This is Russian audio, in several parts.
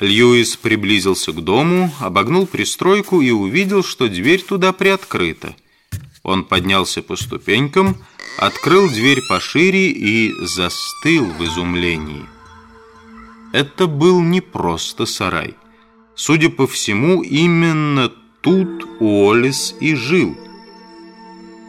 Льюис приблизился к дому, обогнул пристройку и увидел, что дверь туда приоткрыта. Он поднялся по ступенькам, открыл дверь пошире и застыл в изумлении. Это был не просто сарай. Судя по всему, именно тут Уоллес и жил.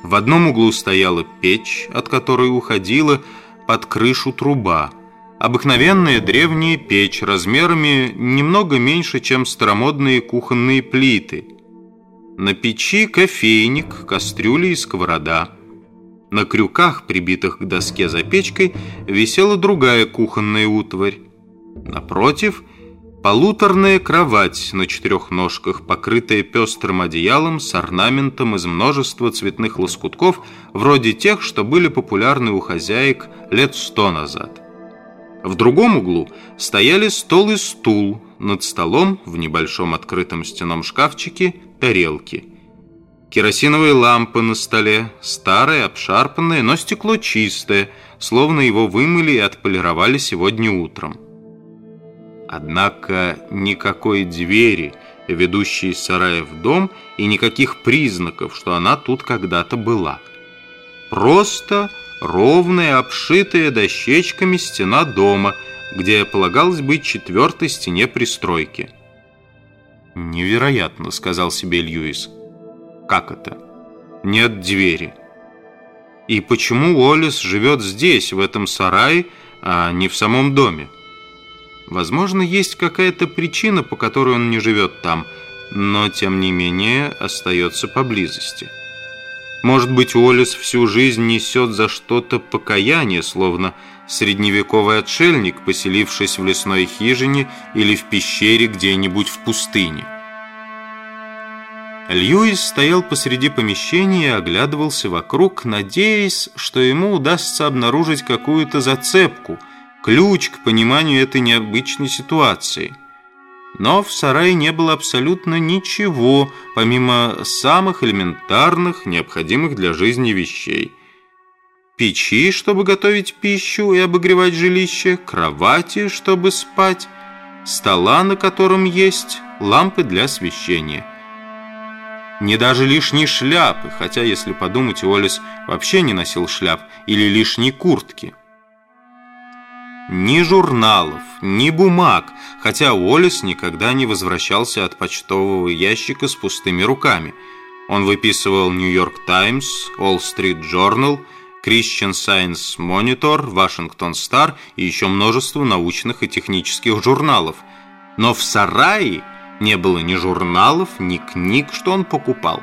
В одном углу стояла печь, от которой уходила под крышу труба – Обыкновенная древняя печь размерами немного меньше, чем старомодные кухонные плиты. На печи кофейник, кастрюли и сковорода. На крюках, прибитых к доске за печкой, висела другая кухонная утварь. Напротив – полуторная кровать на четырех ножках, покрытая пестрым одеялом с орнаментом из множества цветных лоскутков, вроде тех, что были популярны у хозяек лет сто назад. В другом углу стояли стол и стул, над столом в небольшом открытом стеном шкафчике тарелки. Керосиновые лампы на столе, старые, обшарпанные, но стекло чистое, словно его вымыли и отполировали сегодня утром. Однако никакой двери, ведущей из сарая в дом, и никаких признаков, что она тут когда-то была. Просто ровная, обшитая дощечками стена дома, где полагалось быть четвертой стене пристройки. «Невероятно», — сказал себе Льюис. «Как это? Нет двери». И почему Уоллес живет здесь, в этом сарае, а не в самом доме? Возможно, есть какая-то причина, по которой он не живет там, но, тем не менее, остается поблизости. Может быть, Уоллес всю жизнь несет за что-то покаяние, словно средневековый отшельник, поселившись в лесной хижине или в пещере где-нибудь в пустыне. Льюис стоял посреди помещения и оглядывался вокруг, надеясь, что ему удастся обнаружить какую-то зацепку, ключ к пониманию этой необычной ситуации – но в сарае не было абсолютно ничего, помимо самых элементарных, необходимых для жизни вещей. Печи, чтобы готовить пищу и обогревать жилище, кровати, чтобы спать, стола, на котором есть лампы для освещения. Не даже лишней шляпы, хотя, если подумать, Уоллес вообще не носил шляп или лишней куртки – ни журналов, ни бумаг, хотя Уоллес никогда не возвращался от почтового ящика с пустыми руками. Он выписывал «Нью-Йорк Таймс», «All Street Journal», «Christian Science Monitor», «Вашингтон Стар» и еще множество научных и технических журналов. Но в сарае не было ни журналов, ни книг, что он покупал.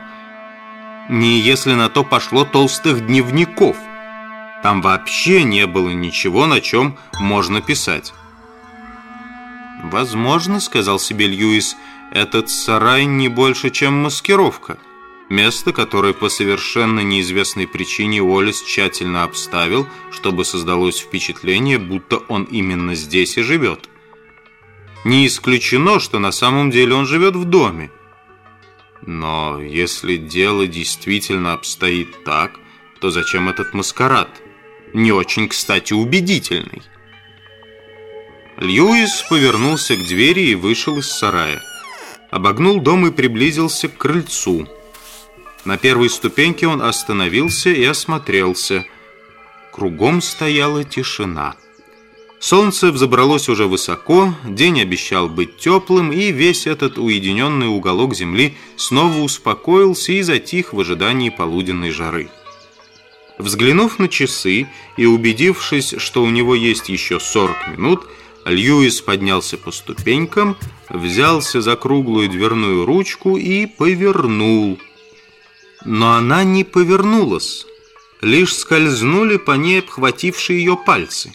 Ни, если на то пошло, толстых дневников – там вообще не было ничего, на чем можно писать. «Возможно, — сказал себе Льюис, — этот сарай не больше, чем маскировка. Место, которое по совершенно неизвестной причине Уоллес тщательно обставил, чтобы создалось впечатление, будто он именно здесь и живет. Не исключено, что на самом деле он живет в доме. Но если дело действительно обстоит так, то зачем этот маскарад?» Не очень, кстати, убедительный. Льюис повернулся к двери и вышел из сарая. Обогнул дом и приблизился к крыльцу. На первой ступеньке он остановился и осмотрелся. Кругом стояла тишина. Солнце взобралось уже высоко, день обещал быть теплым, и весь этот уединенный уголок земли снова успокоился и затих в ожидании полуденной жары. Взглянув на часы и убедившись, что у него есть еще 40 минут, Льюис поднялся по ступенькам, взялся за круглую дверную ручку и повернул. Но она не повернулась, лишь скользнули по ней обхватившие ее пальцы.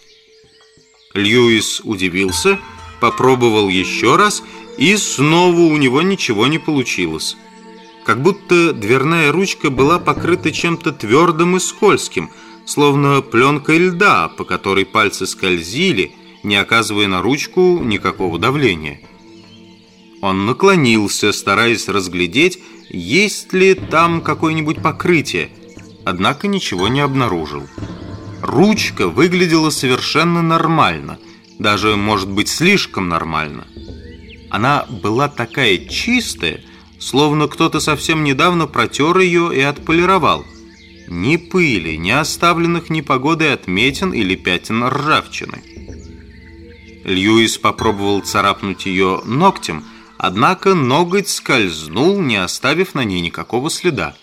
Льюис удивился, попробовал еще раз, и снова у него ничего не получилось как будто дверная ручка была покрыта чем-то твердым и скользким, словно пленкой льда, по которой пальцы скользили, не оказывая на ручку никакого давления. Он наклонился, стараясь разглядеть, есть ли там какое-нибудь покрытие, однако ничего не обнаружил. Ручка выглядела совершенно нормально, даже, может быть, слишком нормально. Она была такая чистая, словно кто-то совсем недавно протер ее и отполировал. Ни пыли, ни оставленных непогодой отметин или пятен ржавчины. Льюис попробовал царапнуть ее ногтем, однако ноготь скользнул, не оставив на ней никакого следа.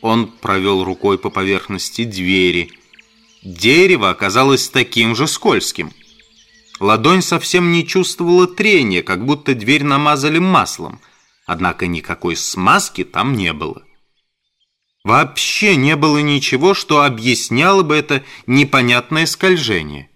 Он провел рукой по поверхности двери. Дерево оказалось таким же скользким. Ладонь совсем не чувствовала трения, как будто дверь намазали маслом, однако никакой смазки там не было. Вообще не было ничего, что объясняло бы это непонятное скольжение.